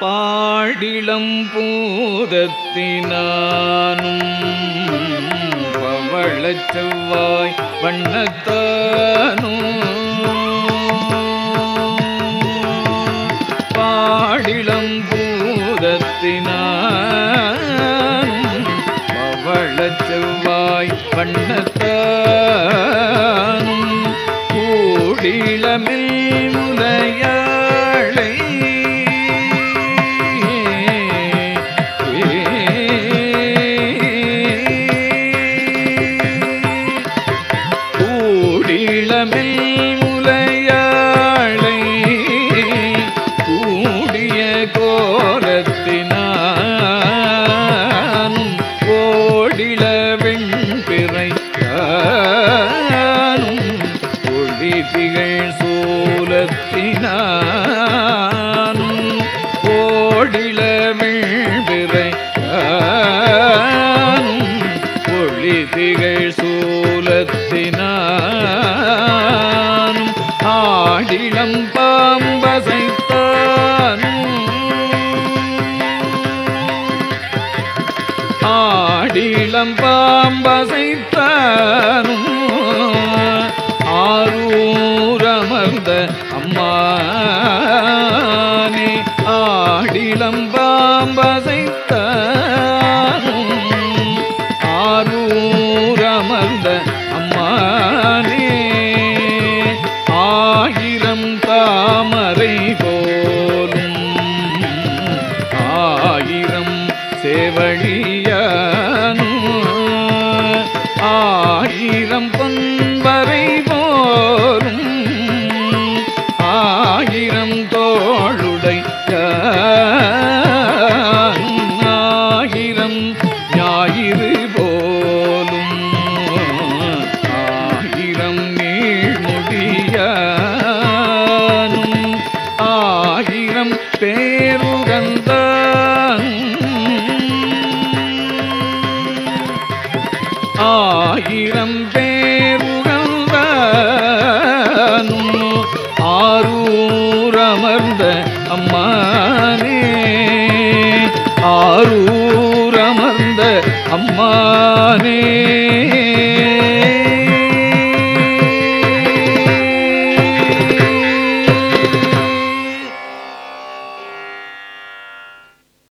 பாடிளம் பூதத்தினானும் பவளச் செவ்வாய் வண்ணத்தானும் பாடிளம் பூதத்தினானும் பவளச் செவ்வாய் வண்ணத்தானும் கூடிளமில் முலையாளை கூடிய கோலத்தினான் ஓடிள வெண்பிறை ஒளி திகழ் சூலத்தினான் ஓடிள வெண்பிறை ஒளி திகழ் சூலத்தினான் ஆடிளம் பாம்பசைத்தானும் ஆடிளம் பாம்பசைத்தானும் ஆரூரமர்ந்த அம்மானே ஆடிளம் பாம்பசைத்தானும் போலும் ஆயிரம் சேவழியானு ஆயிரம் பொன்பரை போலும் ஆயிரம் தோளுடை ஆயிரம் ஞாயிறு பேருகந்தான் ஆயிரம் பேருகந்த ஆரூரமர்ந்த அம்மானே. ஆரூரமர்ந்த அம்மானே.